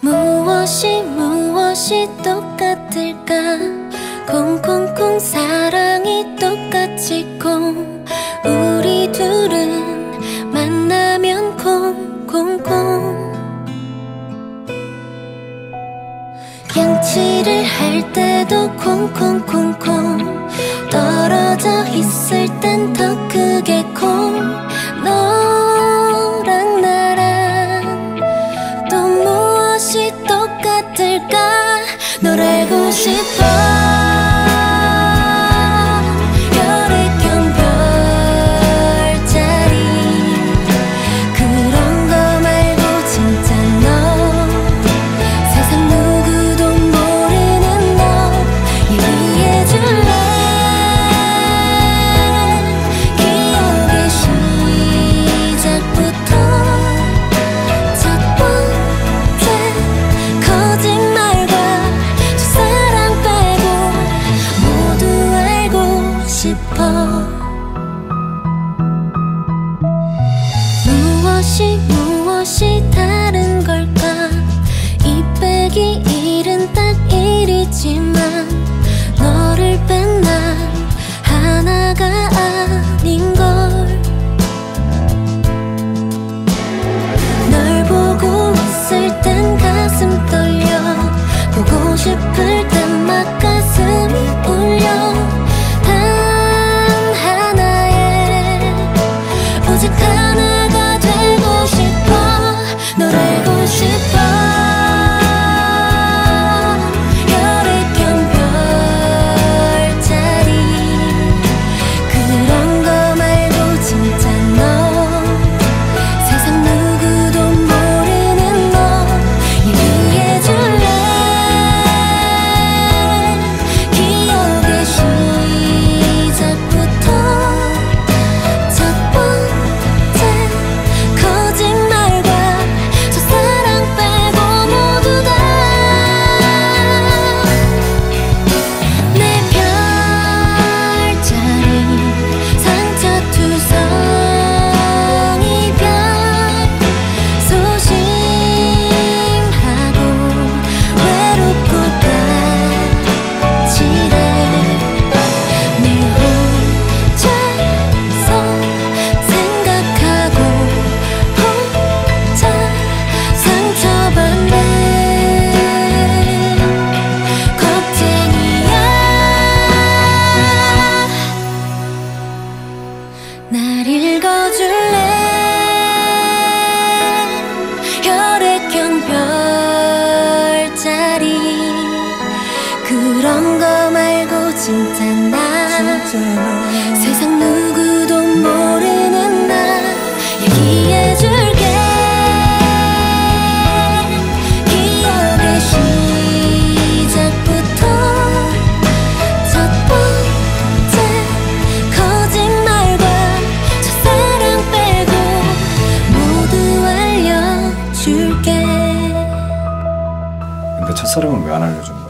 무엇이 무엇이 똑같을까? 콩콩콩 사랑이 똑같이 콩 우리 둘은 만나면 콩콩콩. 양치를 할 때도 콩콩콩콩. 떨어져 있을 땐 더 크게 콩. 个案 진짜 나, 진짜 나. 세상 누구도 모르는 나 얘기해줄게 기억의 시작부터 첫 번째 거짓말과 첫사랑 빼고 모두 알려줄게 근데 첫사랑은 왜 안 알려줘?